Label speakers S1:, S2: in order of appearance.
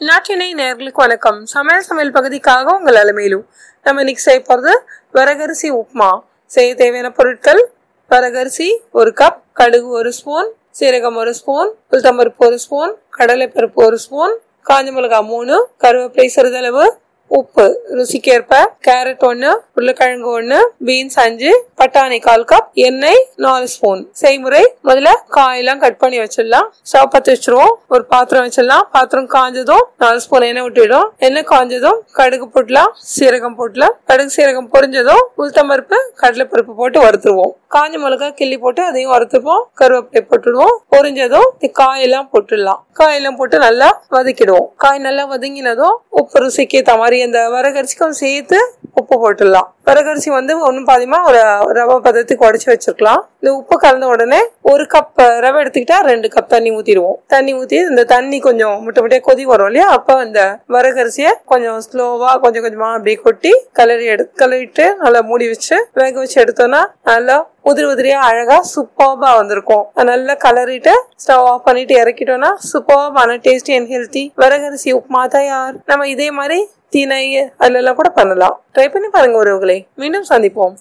S1: நாட்டினை நேர்களுக்கு வணக்கம். சமையல் சமையல் பகுதிக்காக உங்கள் அலமையிலும் நம்ம இன்னைக்கு செய்ய போகிறது வரகரிசி உப்புமா செய்ய தேவையான பொருட்கள் வரகரிசி ஒரு கப் கடுகு ஒரு ஸ்பூன் சீரகம் ஒரு ஸ்பூன் உளுத்தம்பருப்பு ஒரு ஸ்பூன் கடலைப்பருப்பு ஒரு ஸ்பூன் காஞ்ச மிளகாய் மூணு கருவேப்பிலை சிறிதளவு உப்பு ருசிக்கேற்ப கேரட் ஒன்று உருளைக்கிழங்கு ஒன்று பீன்ஸ் அஞ்சு பட்டாணி கால் கப் எண்ணெய் நாலு ஸ்பூன் செய்முறை முதல்ல காயெல்லாம் கட் பண்ணி வச்சிடலாம். ஸ்டவ் பத்து வச்சிருவோம். ஒரு பாத்திரம் வச்சிடலாம். பாத்திரம் காஞ்சதும் நாலு ஸ்பூன் எண்ணெய் விட்டுடும் எண்ணெய் காஞ்சதும் கடுகு போட்டலாம் சீரகம் போட்டலாம். கடுகு சீரகம் பொரிஞ்சதும் உளுத்தம்பருப்பு கடலைப்பருப்பு போட்டு வறுத்துருவோம். காஞ்ச மிளகாய் கிள்ளி போட்டு அதையும் வறுத்துப்போம். கருவேப்பிலை போட்டுடுவோம். பொரிஞ்சதும் காயெல்லாம் போட்டுடலாம். காயெல்லாம் போட்டு நல்லா வதக்கிடுவோம். காய் நல்லா வதங்கினதும் உப்பு ருசிக்கு ஏற்ற மாதிரி அந்த வரகரிசிக்கும் சேர்த்து உப்பு போட்டுடலாம். வரகரிசி வந்து ஒன்றும் பாதிமா ஒரு ரவை பதத்துக்கு உடச்சி வச்சிருக்கலாம். இந்த உப்பு கலந்த உடனே ஒரு கப் ரவை எடுத்துக்கிட்டா ரெண்டு கப் தண்ணி ஊத்திடுவோம். தண்ணி ஊத்தி இந்த தண்ணி கொஞ்சம் முட்டை முட்டையா கொதி வரும் இல்லையா? அப்ப அந்த வரகரிசிய கொஞ்சம் ஸ்லோவா கொஞ்சம் கொஞ்சமா அப்படியே கொட்டி கலரி எடு கலரிட்டு நல்லா மூடி வச்சு வேக வச்சு எடுத்தோம்னா நல்லா உதிரி உதிரியா அழகா சூப்பர்பா வந்திருக்கும். நல்லா கலரிட்டு ஸ்டவ் ஆஃப் பண்ணிட்டு இறக்கிட்டோம்னா சூப்பர்பான டேஸ்டி அண்ட் ஹெல்த்தி வரகரிசி உப்புமா தயார் நம்ம இதே மாதிரி தீனை அதுல கூட பண்ணலாம். ட்ரை பண்ணி பாருங்க உறவுகளை. மீண்டும் சந்திப்போம்.